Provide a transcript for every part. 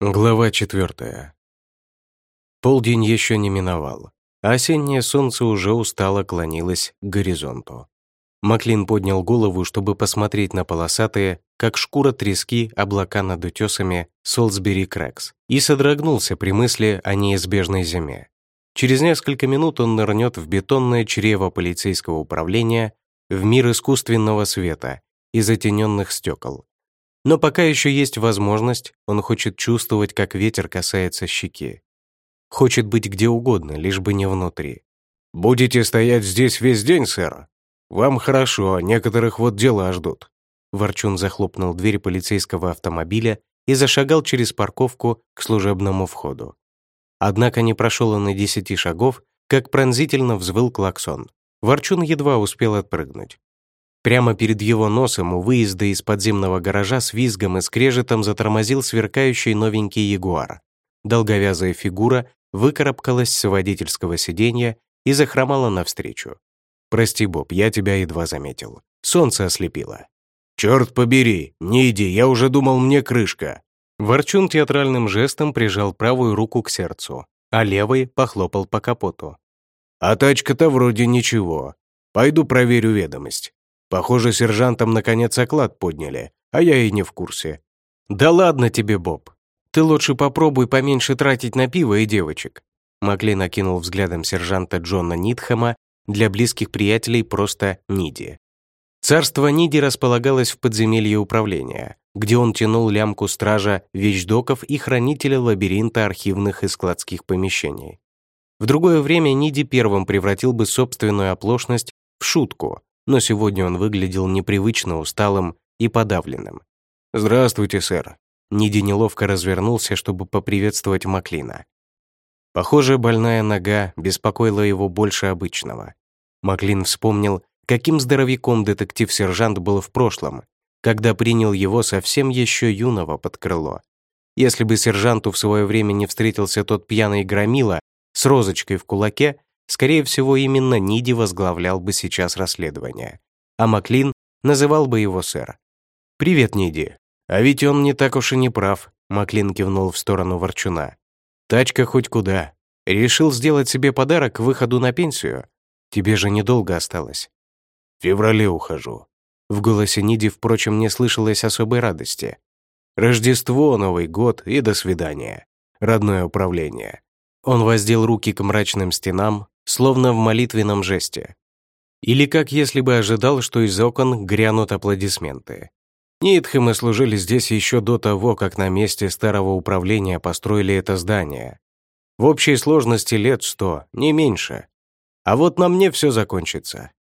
Глава четвертая. Полдень еще не миновал, а осеннее солнце уже устало клонилось к горизонту. Маклин поднял голову, чтобы посмотреть на полосатые, как шкура трески, облака над утесами Солсбери Крэкс, и содрогнулся при мысли о неизбежной зиме. Через несколько минут он нырнет в бетонное чрево полицейского управления в мир искусственного света и затененных стекол, но пока еще есть возможность, он хочет чувствовать, как ветер касается щеки. Хочет быть где угодно, лишь бы не внутри. «Будете стоять здесь весь день, сэр? Вам хорошо, некоторых вот дела ждут». Ворчун захлопнул дверь полицейского автомобиля и зашагал через парковку к служебному входу. Однако не прошел он и десяти шагов, как пронзительно взвыл клаксон. Ворчун едва успел отпрыгнуть. Прямо перед его носом у выезда из подземного гаража с визгом и скрежетом затормозил сверкающий новенький ягуар. Долговязая фигура выкарабкалась с водительского сиденья и захромала навстречу. «Прости, Боб, я тебя едва заметил. Солнце ослепило». «Черт побери, не иди, я уже думал, мне крышка». Ворчун театральным жестом прижал правую руку к сердцу, а левой похлопал по капоту. «А тачка-то вроде ничего. Пойду проверю ведомость. Похоже, сержантам наконец оклад подняли, а я и не в курсе. «Да ладно тебе, Боб. Ты лучше попробуй поменьше тратить на пиво и девочек». Макли накинул взглядом сержанта Джона Нитхэма, для близких приятелей просто Ниди. Царство Ниди располагалось в подземелье управления, где он тянул лямку стража, вещдоков и хранителя лабиринта архивных и складских помещений. В другое время Ниди первым превратил бы собственную оплошность в шутку, но сегодня он выглядел непривычно усталым и подавленным. «Здравствуйте, сэр». Ниди неловко развернулся, чтобы поприветствовать Маклина. Похоже, больная нога беспокоила его больше обычного. Маклин вспомнил, каким здоровяком детектив-сержант был в прошлом, когда принял его совсем еще юного под крыло. Если бы сержанту в свое время не встретился тот пьяный громила с розочкой в кулаке, Скорее всего, именно Ниди возглавлял бы сейчас расследование, а Маклин называл бы его сэр. «Привет, Ниди. А ведь он не так уж и не прав», — Маклин кивнул в сторону Ворчуна. «Тачка хоть куда. Решил сделать себе подарок к выходу на пенсию? Тебе же недолго осталось». «В феврале ухожу». В голосе Ниди, впрочем, не слышалось особой радости. «Рождество, Новый год и до свидания. Родное управление». Он воздел руки к мрачным стенам, словно в молитвенном жесте. Или как если бы ожидал, что из окон грянут аплодисменты. Нитхэмы служили здесь еще до того, как на месте старого управления построили это здание. В общей сложности лет сто, не меньше. А вот на мне все закончится.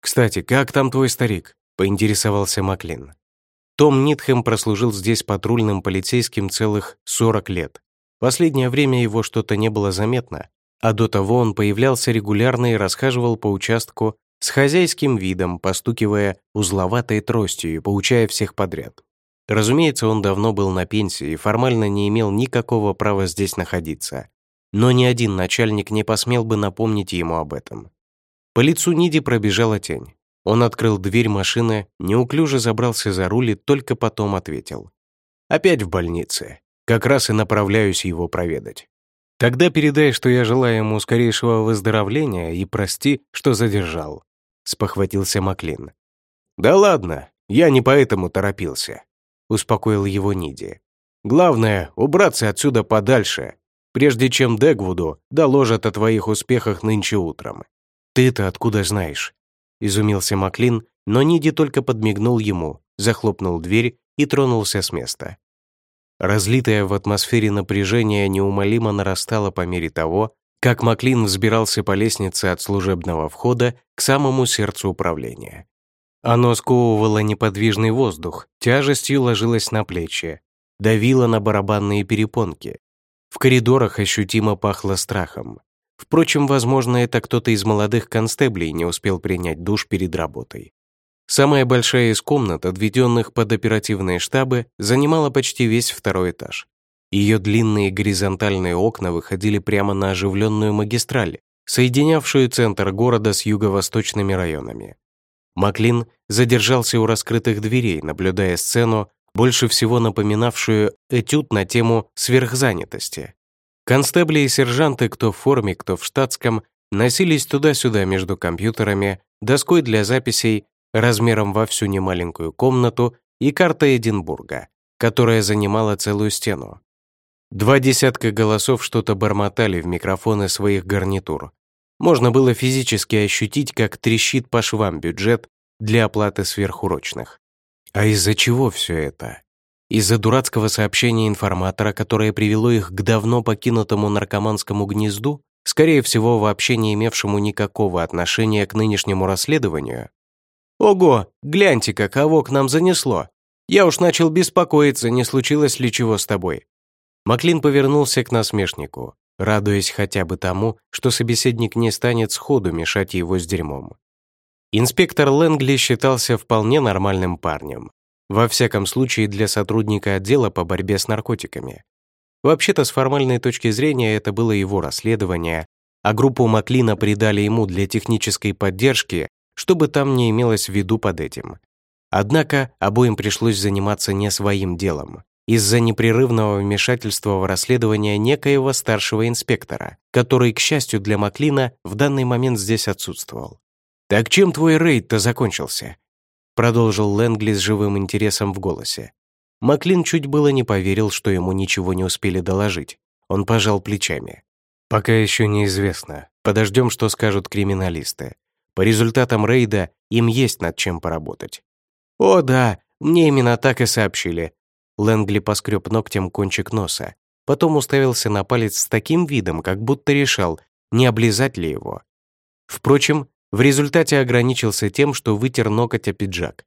«Кстати, как там твой старик?» — поинтересовался Маклин. Том Нитхэм прослужил здесь патрульным полицейским целых 40 лет. Последнее время его что-то не было заметно, а до того он появлялся регулярно и расхаживал по участку с хозяйским видом, постукивая узловатой тростью и поучая всех подряд. Разумеется, он давно был на пенсии и формально не имел никакого права здесь находиться. Но ни один начальник не посмел бы напомнить ему об этом. По лицу Ниди пробежала тень. Он открыл дверь машины, неуклюже забрался за руль и только потом ответил. «Опять в больнице. Как раз и направляюсь его проведать». Тогда передай, что я желаю ему скорейшего выздоровления и прости, что задержал», — спохватился Маклин. «Да ладно, я не поэтому торопился», — успокоил его Ниди. «Главное — убраться отсюда подальше, прежде чем Дегвуду доложат о твоих успехах нынче утром». «Ты-то откуда знаешь?» — изумился Маклин, но Ниди только подмигнул ему, захлопнул дверь и тронулся с места. Разлитое в атмосфере напряжение неумолимо нарастало по мере того, как Маклин взбирался по лестнице от служебного входа к самому сердцу управления. Оно сковывало неподвижный воздух, тяжестью ложилось на плечи, давило на барабанные перепонки. В коридорах ощутимо пахло страхом. Впрочем, возможно, это кто-то из молодых констеблей не успел принять душ перед работой. Самая большая из комнат, отведенных под оперативные штабы, занимала почти весь второй этаж. Ее длинные горизонтальные окна выходили прямо на оживленную магистраль, соединявшую центр города с юго-восточными районами. Маклин задержался у раскрытых дверей, наблюдая сцену больше всего напоминавшую этюд на тему сверхзанятости. Констебли и сержанты, кто в форме, кто в штатском, носились туда-сюда между компьютерами, доской для записей, размером во всю немаленькую комнату и картой Эдинбурга, которая занимала целую стену. Два десятка голосов что-то бормотали в микрофоны своих гарнитур. Можно было физически ощутить, как трещит по швам бюджет для оплаты сверхурочных. А из-за чего все это? Из-за дурацкого сообщения информатора, которое привело их к давно покинутому наркоманскому гнезду, скорее всего, вообще не имевшему никакого отношения к нынешнему расследованию? «Ого, гляньте-ка, кого к нам занесло! Я уж начал беспокоиться, не случилось ли чего с тобой. Маклин повернулся к насмешнику, радуясь хотя бы тому, что собеседник не станет сходу мешать его с дерьмом. Инспектор Лэнгли считался вполне нормальным парнем. Во всяком случае, для сотрудника отдела по борьбе с наркотиками. Вообще-то, с формальной точки зрения, это было его расследование, а группу Маклина придали ему для технической поддержки, чтобы там не имелось в виду под этим. Однако обоим пришлось заниматься не своим делом из-за непрерывного вмешательства в расследование некоего старшего инспектора, который, к счастью для Маклина, в данный момент здесь отсутствовал. «Так чем твой рейд-то закончился?» продолжил Лэнгли с живым интересом в голосе. Маклин чуть было не поверил, что ему ничего не успели доложить. Он пожал плечами. «Пока еще неизвестно. Подождем, что скажут криминалисты. По результатам рейда им есть над чем поработать». «О да, мне именно так и сообщили. Лэнгли поскреб ногтем кончик носа, потом уставился на палец с таким видом, как будто решал, не облизать ли его. Впрочем, в результате ограничился тем, что вытер ноготь о пиджак.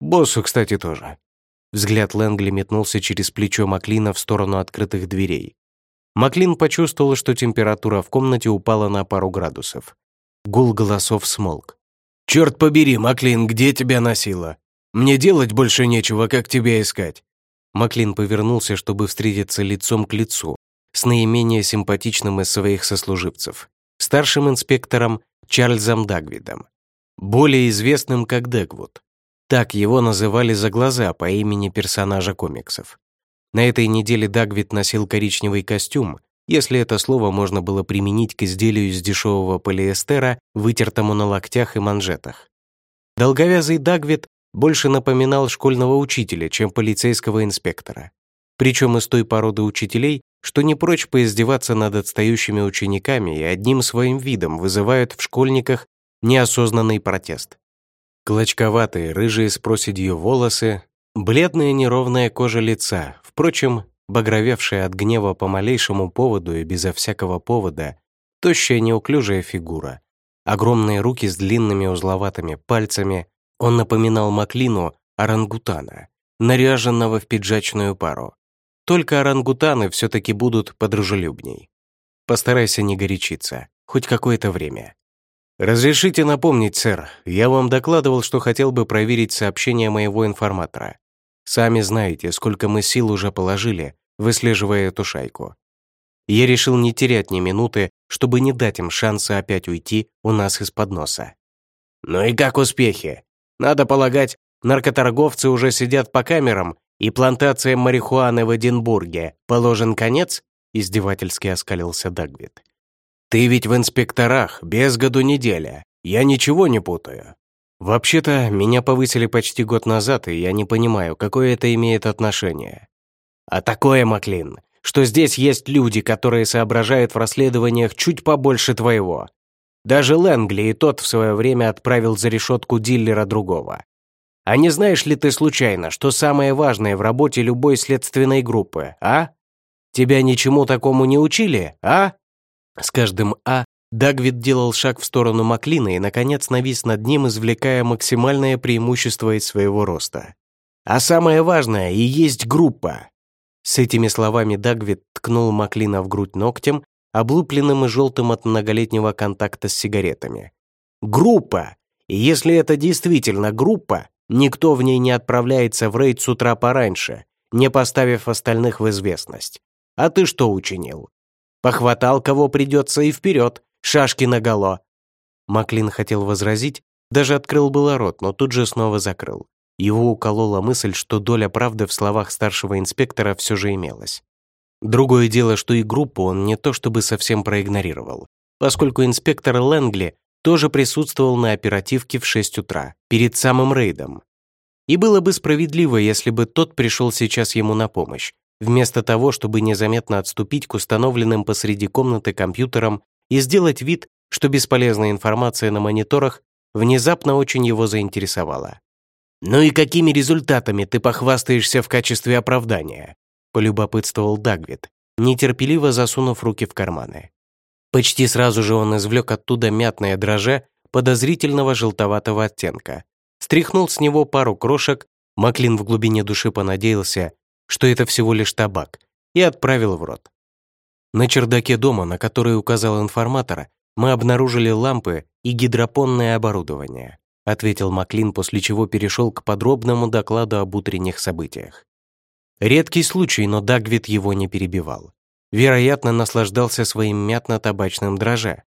Боссу, кстати, тоже. Взгляд Лэнгли метнулся через плечо Маклина в сторону открытых дверей. Маклин почувствовал, что температура в комнате упала на пару градусов. Гул голосов смолк. «Черт побери, Маклин, где тебя носило? Мне делать больше нечего, как тебя искать. Маклин повернулся, чтобы встретиться лицом к лицу с наименее симпатичным из своих сослуживцев, старшим инспектором Чарльзом Дагвидом, более известным как Дэгвуд. Так его называли за глаза по имени персонажа комиксов. На этой неделе Дагвид носил коричневый костюм, если это слово можно было применить к изделию из дешевого полиэстера, вытертому на локтях и манжетах. Долговязый Дагвид больше напоминал школьного учителя, чем полицейского инспектора. Причем из той породы учителей, что не прочь поиздеваться над отстающими учениками и одним своим видом вызывают в школьниках неосознанный протест. Клочковатые, рыжие с проседью волосы, бледная неровная кожа лица, впрочем, багровевшая от гнева по малейшему поводу и безо всякого повода, тощая неуклюжая фигура, огромные руки с длинными узловатыми пальцами, он напоминал Маклину орангутана, наряженного в пиджачную пару. Только орангутаны все-таки будут подружелюбней. Постарайся не горячиться, хоть какое-то время. «Разрешите напомнить, сэр, я вам докладывал, что хотел бы проверить сообщение моего информатора. Сами знаете, сколько мы сил уже положили, выслеживая эту шайку. Я решил не терять ни минуты, чтобы не дать им шанса опять уйти у нас из-под носа». «Ну и как успехи?» Надо полагать, наркоторговцы уже сидят по камерам, и плантациям марихуаны в Эдинбурге положен конец?» издевательски оскалился Дагвид. «Ты ведь в инспекторах, без году неделя. Я ничего не путаю». «Вообще-то, меня повысили почти год назад, и я не понимаю, какое это имеет отношение». «А такое, Маклин, что здесь есть люди, которые соображают в расследованиях чуть побольше твоего. Даже Лэнгли и тот в свое время отправил за решетку диллера другого. А не знаешь ли ты случайно, что самое важное в работе любой следственной группы, а? Тебя ничему такому не учили, а?» С каждым «а» Дагвид делал шаг в сторону Маклина и, наконец, навис над ним, извлекая максимальное преимущество из своего роста. «А самое важное и есть группа!» С этими словами Дагвид ткнул Маклина в грудь ногтем облупленным и желтым от многолетнего контакта с сигаретами. Группа! И если это действительно группа, никто в ней не отправляется в рейд с утра пораньше, не поставив остальных в известность. А ты что учинил? Похватал, кого придется, и вперед, шашки наголо. Маклин хотел возразить, даже открыл было рот, но тут же снова закрыл. Его уколола мысль, что доля правды в словах старшего инспектора все же имелась. Другое дело, что и группу он не то чтобы совсем проигнорировал, поскольку инспектор Лэнгли тоже присутствовал на оперативке в 6 утра, перед самым рейдом. И было бы справедливо, если бы тот пришел сейчас ему на помощь, вместо того, чтобы незаметно отступить к установленным посреди комнаты компьютерам и сделать вид, что бесполезная информация на мониторах внезапно очень его заинтересовала. «Ну и какими результатами ты похвастаешься в качестве оправдания?» — полюбопытствовал Дагвид, нетерпеливо засунув руки в карманы. Почти сразу же он извлек оттуда мятное дроже подозрительного желтоватого оттенка, стряхнул с него пару крошек, Маклин в глубине души понадеялся, что это всего лишь табак, и отправил в рот. На чердаке дома, на который указал информатор, мы обнаружили лампы и гидропонное оборудование, ответил Маклин, после чего перешел к подробному докладу об утренних событиях. Редкий случай, но Дагвит его не перебивал. Вероятно, наслаждался своим мятно-табачным дроже.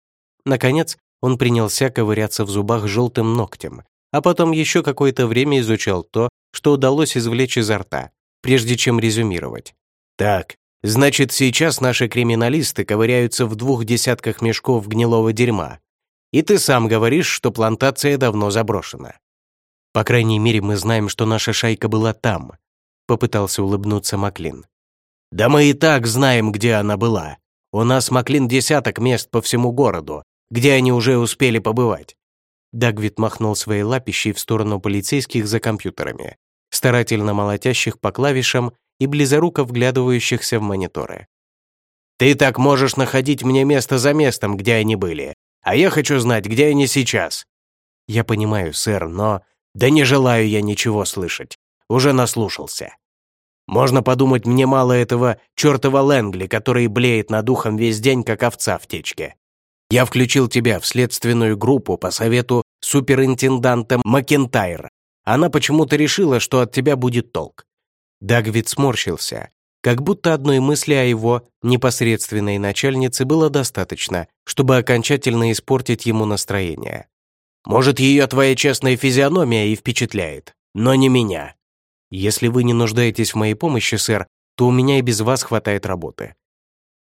Наконец, он принялся ковыряться в зубах желтым ногтем, а потом еще какое-то время изучал то, что удалось извлечь изо рта, прежде чем резюмировать. «Так, значит, сейчас наши криминалисты ковыряются в двух десятках мешков гнилого дерьма. И ты сам говоришь, что плантация давно заброшена. По крайней мере, мы знаем, что наша шайка была там», — попытался улыбнуться Маклин. «Да мы и так знаем, где она была. У нас, Маклин, десяток мест по всему городу, где они уже успели побывать». Дагвит махнул своей лапищей в сторону полицейских за компьютерами, старательно молотящих по клавишам и близоруко вглядывающихся в мониторы. «Ты так можешь находить мне место за местом, где они были, а я хочу знать, где они сейчас». «Я понимаю, сэр, но...» «Да не желаю я ничего слышать. Уже наслушался. Можно подумать, мне мало этого чертова Лэнгли, который блеет над ухом весь день, как овца в течке. Я включил тебя в следственную группу по совету суперинтенданта Макентайра. Она почему-то решила, что от тебя будет толк». Дагвид сморщился, как будто одной мысли о его непосредственной начальнице было достаточно, чтобы окончательно испортить ему настроение. «Может, ее твоя честная физиономия и впечатляет, но не меня. Если вы не нуждаетесь в моей помощи, сэр, то у меня и без вас хватает работы.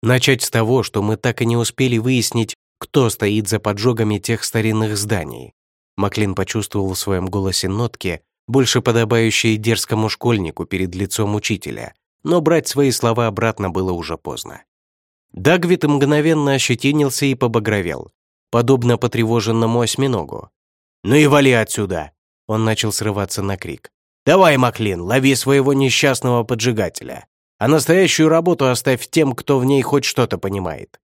Начать с того, что мы так и не успели выяснить, кто стоит за поджогами тех старинных зданий. Маклин почувствовал в своем голосе нотки, больше подобающие дерзкому школьнику перед лицом учителя, но брать свои слова обратно было уже поздно. Дагвит мгновенно ощетинился и побагровел, подобно потревоженному осьминогу. «Ну и вали отсюда!» Он начал срываться на крик. Давай, Маклин, лови своего несчастного поджигателя. А настоящую работу оставь тем, кто в ней хоть что-то понимает.